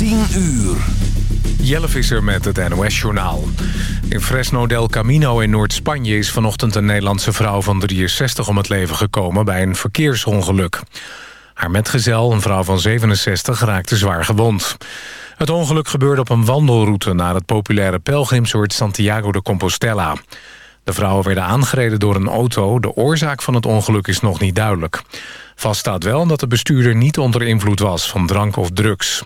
10 uur. Jelle Visser met het NOS-journaal. In Fresno del Camino in Noord-Spanje is vanochtend een Nederlandse vrouw van 63 om het leven gekomen bij een verkeersongeluk. Haar metgezel, een vrouw van 67, raakte zwaar gewond. Het ongeluk gebeurde op een wandelroute naar het populaire pelgrimsoord Santiago de Compostela. De vrouwen werden aangereden door een auto. De oorzaak van het ongeluk is nog niet duidelijk. Vast staat wel dat de bestuurder niet onder invloed was van drank of drugs.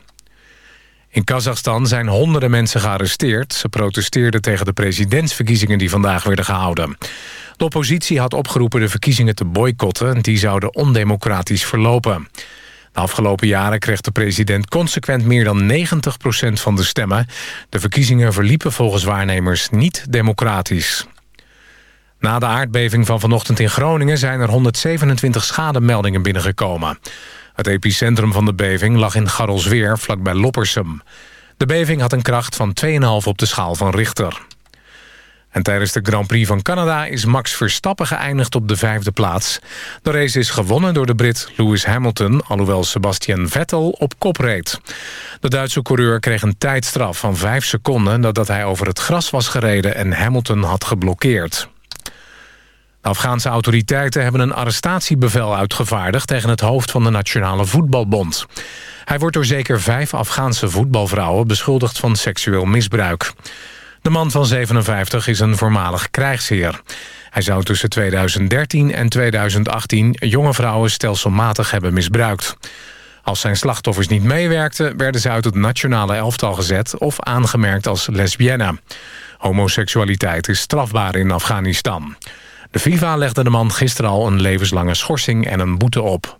In Kazachstan zijn honderden mensen gearresteerd. Ze protesteerden tegen de presidentsverkiezingen die vandaag werden gehouden. De oppositie had opgeroepen de verkiezingen te boycotten. Die zouden ondemocratisch verlopen. De afgelopen jaren kreeg de president consequent meer dan 90% van de stemmen. De verkiezingen verliepen volgens waarnemers niet democratisch. Na de aardbeving van vanochtend in Groningen zijn er 127 schademeldingen binnengekomen. Het epicentrum van de beving lag in Garrelsweer, vlakbij Loppersum. De beving had een kracht van 2,5 op de schaal van Richter. En tijdens de Grand Prix van Canada is Max Verstappen geëindigd op de vijfde plaats. De race is gewonnen door de Brit Lewis Hamilton... alhoewel Sebastian Vettel op kop reed. De Duitse coureur kreeg een tijdstraf van 5 seconden... nadat hij over het gras was gereden en Hamilton had geblokkeerd. Afghaanse autoriteiten hebben een arrestatiebevel uitgevaardigd... tegen het hoofd van de Nationale Voetbalbond. Hij wordt door zeker vijf Afghaanse voetbalvrouwen... beschuldigd van seksueel misbruik. De man van 57 is een voormalig krijgsheer. Hij zou tussen 2013 en 2018 jonge vrouwen stelselmatig hebben misbruikt. Als zijn slachtoffers niet meewerkten... werden ze uit het nationale elftal gezet of aangemerkt als lesbienne. Homoseksualiteit is strafbaar in Afghanistan. De FIFA legde de man gisteren al een levenslange schorsing en een boete op.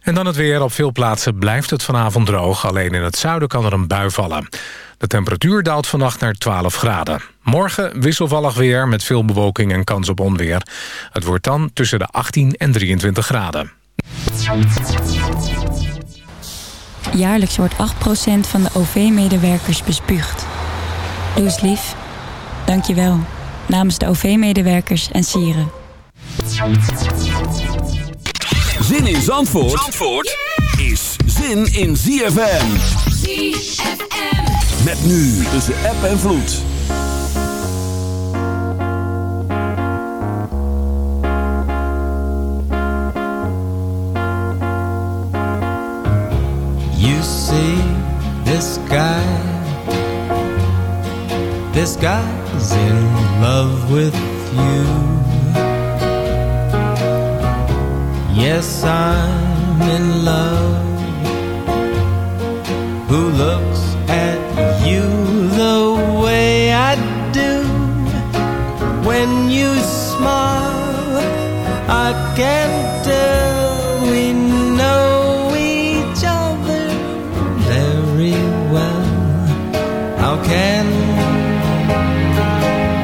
En dan het weer. Op veel plaatsen blijft het vanavond droog. Alleen in het zuiden kan er een bui vallen. De temperatuur daalt vannacht naar 12 graden. Morgen wisselvallig weer met veel bewolking en kans op onweer. Het wordt dan tussen de 18 en 23 graden. Jaarlijks wordt 8% van de OV-medewerkers bespuugd. Doe eens lief. Dank je wel namens de OV-medewerkers en sieren. Zin in Zandvoort, Zandvoort is zin in ZFM. ZFM. Met nu tussen app en vloed. You see this guy, this guy's in love with you. Yes, I'm in love. Who looks at you the way I do? When you smile, I can't tell we know each other very well. How can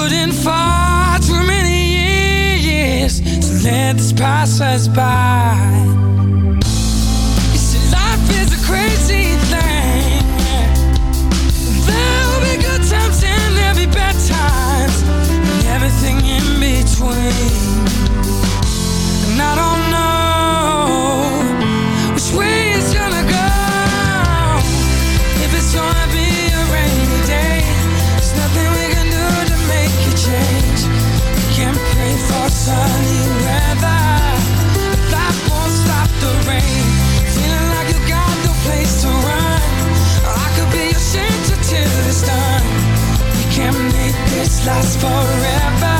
couldn't fight for many years to let this pass us by. You see, life is a crazy thing. There'll be good times and there'll be bad times, and everything in between. Not all last forever.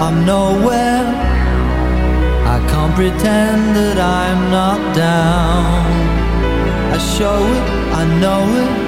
I'm nowhere. I can't pretend that I'm not down. I show it, I know it.